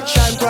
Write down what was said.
light shine bright.